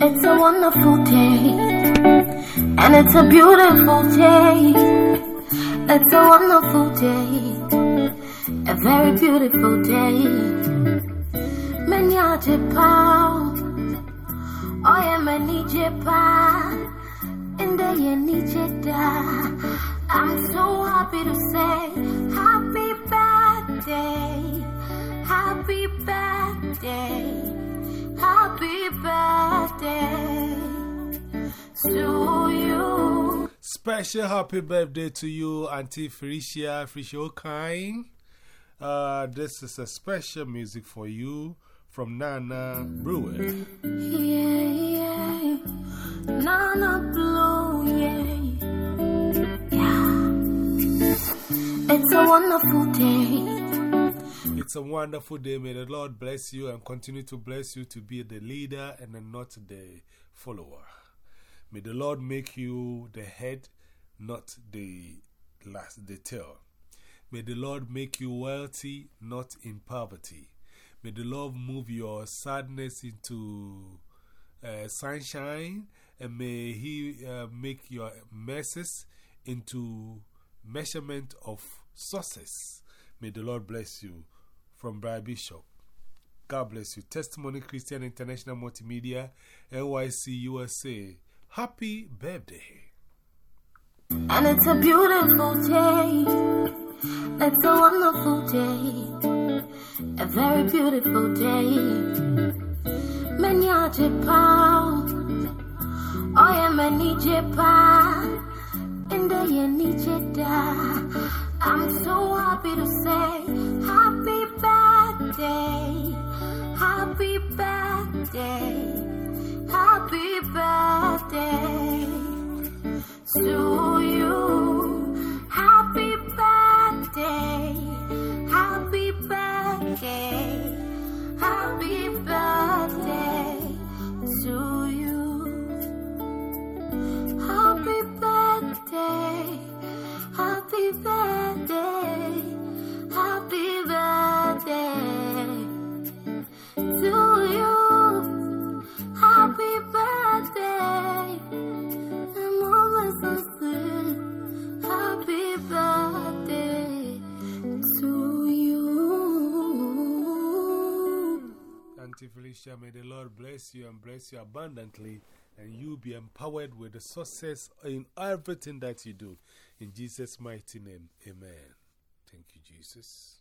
It's a wonderful day, and it's a beautiful day. It's a wonderful day, a very beautiful day. Menya jepa, oh yeah, many jepa, and the yeni jeda. I'm so happy to say happy birthday, happy birthday. Special happy birthday to you, Auntie Felicia, Felicia Okine. Uh, this is a special music for you from Nana Brewer. Yeah, yeah. Nana Blue, yeah. Yeah. It's a wonderful day. It's a wonderful day. May the Lord bless you and continue to bless you to be the leader and not the follower. May the Lord make you the head, not the last, the tail. May the Lord make you wealthy, not in poverty. May the Lord move your sadness into uh, sunshine, and may He uh, make your messes into measurement of success. May the Lord bless you from Brian Bishop. God bless you. Testimony Christian International Multimedia, NYC USA. Happy birthday. And it's a beautiful day. It's a wonderful day. A very beautiful day. Menya jepa. Oh yeah, many jepa. And the yeni jeda. I'm so happy to say happy birthday, birthday, May the Lord bless you and bless you abundantly, and you be empowered with the success in everything that you do. In Jesus' mighty name, amen. Thank you, Jesus.